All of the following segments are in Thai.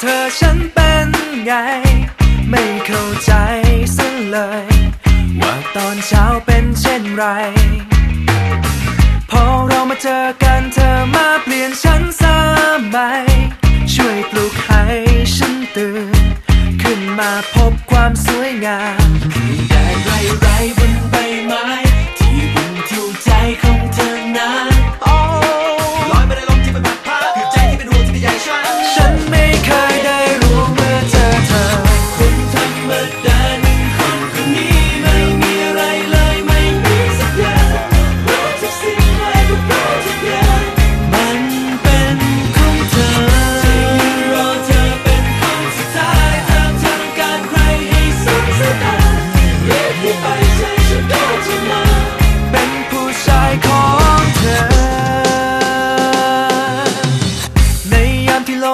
เธอฉันเป็นไง ไม่เข้าใจสักเลย ว่าตอนเช้าเป็นเช่นไร พอเรามาเจอกันเธอมาเปลี่ยนฉันสะไหม ช่วยปลุกให้ฉันตื่น ขึ้นมาพบความสวยงาม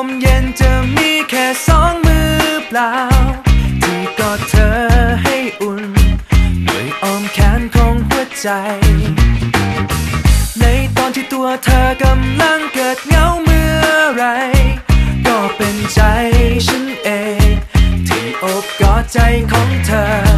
มเย็นจะมีแค่สองมือเปล่า ที่กอดเธอให้อุ่นด้วยอ้อมแขนของหัวใจ ในตอนที่ตัวเธอกำลังเกิดเหงาเมื่อไร ก็เป็นใจฉันเอง ที่อบกอดใจของเธอ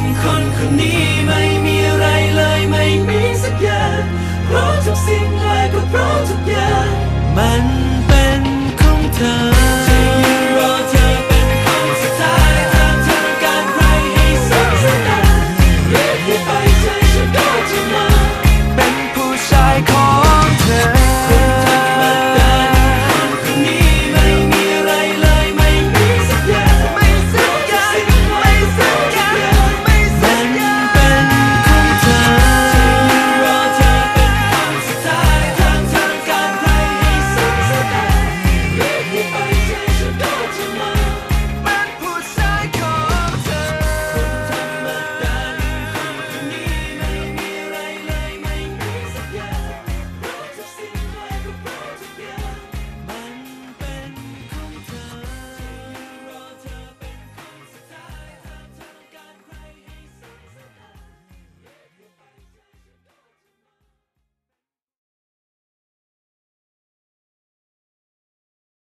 งคนคนนี้ไม่